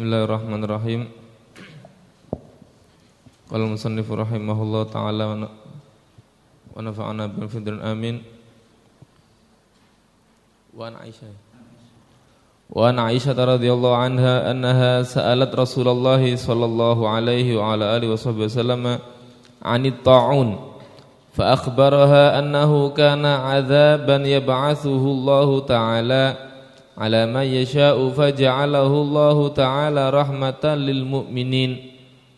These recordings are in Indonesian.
Bismillahirrahmanirrahim. Qala musannif rahimahullah taala wa nafa'ana bil fidrin amin. Wa an Aisyah. Wa an Aisyah radhiyallahu anha annaha sa'alat Rasulullah sallallahu alaihi wa ala alihi wasallam 'anit ta'un. فأخبرها أنه كان عذابا يبعثه الله تعالى على من يشاء فجعله الله تعالى رحمة للمؤمنين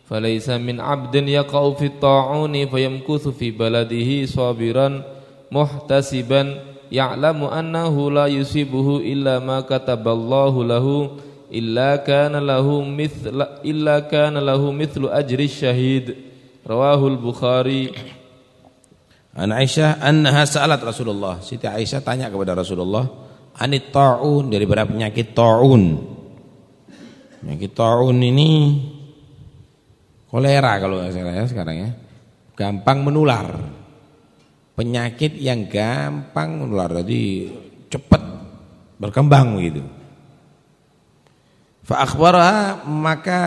فليس من عبد يقع في الطاعون فيمكث في بلده صابرا محتسبا يعلم أنه لا يصيبه إلا ما كتب الله له إلا كان له مثل إلا كان له مثل أجر الشهيد رواه البخاري An Aisyah annaha sa'alat Rasulullah. Siti Aisyah tanya kepada Rasulullah, anit taun daripada penyakit taun. Penyakit taun ini kolera kalau saya ya sekarang ya. Gampang menular. Penyakit yang gampang menular. Jadi cepat berkembang begitu. Fa akhbaraha maka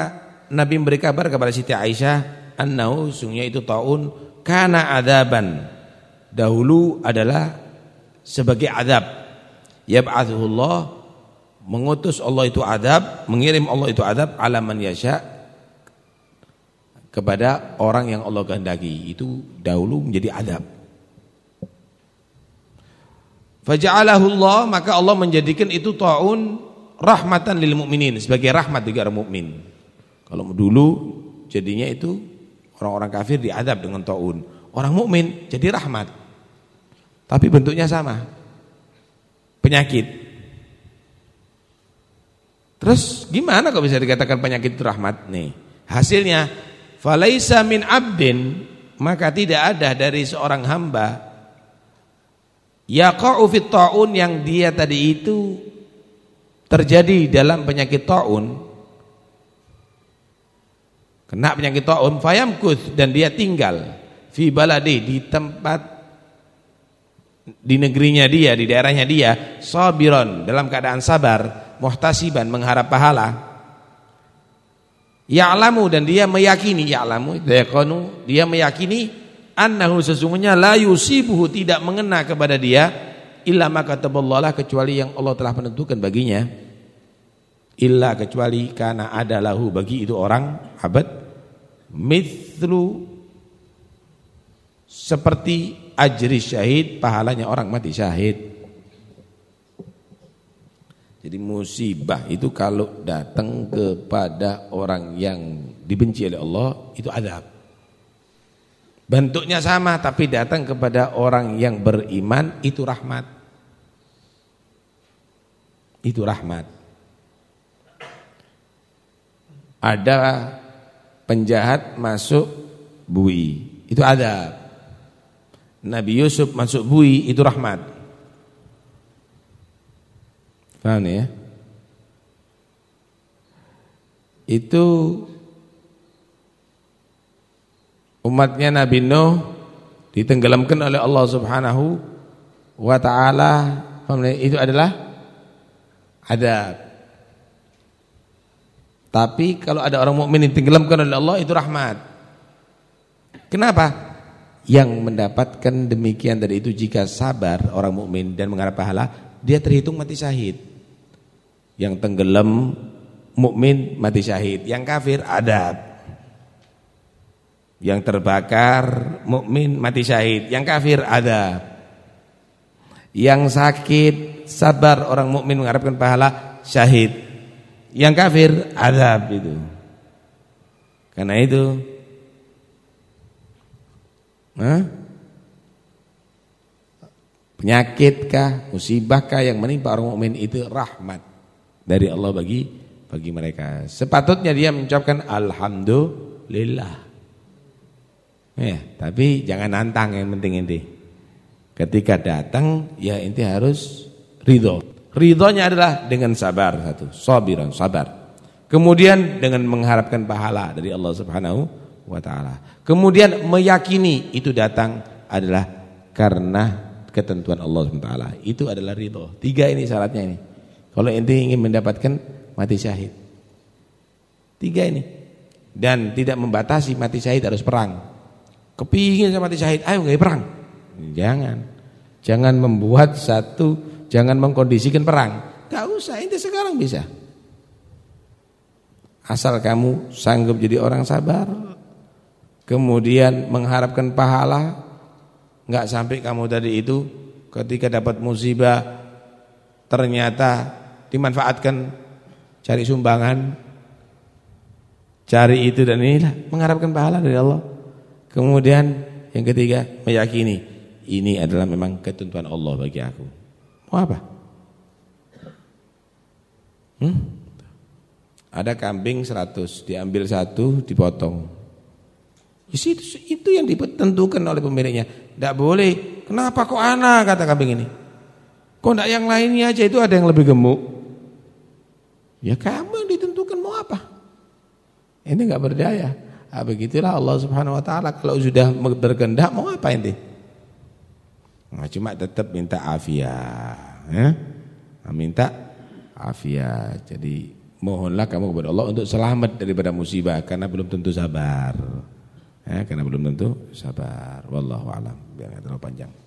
Nabi memberi kabar kepada Siti Aisyah annahu sungguhnya itu taun kana adaban dahulu adalah sebagai adab. Yab'athuhullah mengutus Allah itu adab, mengirim Allah itu adab ala man kepada orang yang Allah kehendaki. Itu dahulu menjadi adab. Faja'alahu Allah maka Allah menjadikan itu taun rahmatan lil mukminin sebagai rahmat bagi orang mukmin. Kalau dulu jadinya itu orang-orang kafir diadab dengan taun. Orang mukmin jadi rahmat. Tapi bentuknya sama. Penyakit. Terus gimana kok bisa dikatakan penyakit itu rahmat? Nih, hasilnya falaisa min abdin maka tidak ada dari seorang hamba yaqa'u fit taun yang dia tadi itu terjadi dalam penyakit taun kena penyakit taun fayamkuth dan dia tinggal fi baladi di tempat di negerinya dia, di daerahnya dia, sabiron dalam keadaan sabar, muhtasiban mengharap pahala. Ya'lamu dan dia meyakini ya'lamu yaqanu dia meyakini annahu sesungguhnya la yusibuhu tidak mengena kepada dia illa ma kataballahu kecuali yang Allah telah menentukan baginya. Illa kecuali karena ada lahu bagi itu orang abad mithlu seperti ajri syahid pahalanya orang mati syahid. Jadi musibah itu kalau datang kepada orang yang dibenci oleh Allah itu adab. Bentuknya sama tapi datang kepada orang yang beriman itu rahmat. Itu rahmat. Ada penjahat masuk bui, itu adab. Nabi Yusuf masuk bui itu rahmat. Paham ya? Itu umatnya Nabi Nuh ditenggelamkan oleh Allah Subhanahu wa taala. Itu adalah adab. Tapi kalau ada orang mukmin ditenggelamkan oleh Allah itu rahmat. Kenapa? Yang mendapatkan demikian dari itu jika sabar orang mukmin dan mengharap pahala dia terhitung mati syahid. Yang tenggelam mukmin mati syahid. Yang kafir adab. Yang terbakar mukmin mati syahid. Yang kafir adab. Yang sakit sabar orang mukmin mengharapkan pahala syahid. Yang kafir adab itu. Karena itu Hah? Penyakitkah, musibahkah yang menimpa orang mukmin itu rahmat dari Allah bagi bagi mereka. Sepatutnya dia mengucapkan alhamdulillah. Ya, tapi jangan nantang yang penting inti. Ketika datang ya inti harus ridho. Ridhonya adalah dengan sabar satu, sabiran, sabar. Kemudian dengan mengharapkan pahala dari Allah Subhanahu wa taala. Kemudian meyakini itu datang adalah karena ketentuan Allah SWT. Itu adalah ridho. Tiga ini syaratnya ini. Kalau inti ingin mendapatkan mati syahid. Tiga ini. Dan tidak membatasi mati syahid harus perang. Kepingin sama mati syahid, ayo nggak perang. Jangan. Jangan membuat satu, jangan mengkondisikan perang. Gak usah, ini sekarang bisa. Asal kamu sanggup jadi orang sabar, kemudian mengharapkan pahala, nggak sampai kamu tadi itu ketika dapat musibah ternyata dimanfaatkan cari sumbangan, cari itu dan inilah mengharapkan pahala dari Allah. Kemudian yang ketiga meyakini ini adalah memang ketentuan Allah bagi aku. Mau apa? Hmm? Ada kambing 100, diambil satu, dipotong. Itu, itu yang ditentukan oleh pemiliknya. Tidak boleh. Kenapa kok anak kata kambing ini? Kok tidak yang lainnya aja itu ada yang lebih gemuk? Ya kamu yang ditentukan mau apa? Ini nggak berdaya. Nah, begitulah Allah Subhanahu Wa Taala kalau sudah berkehendak mau apa ini? Nah, cuma tetap minta afiat, ya? Nah, minta afiat. Jadi mohonlah kamu kepada Allah untuk selamat daripada musibah karena belum tentu sabar. Ya, karena belum tentu sabar. Wallahu alam. Biar terlalu panjang.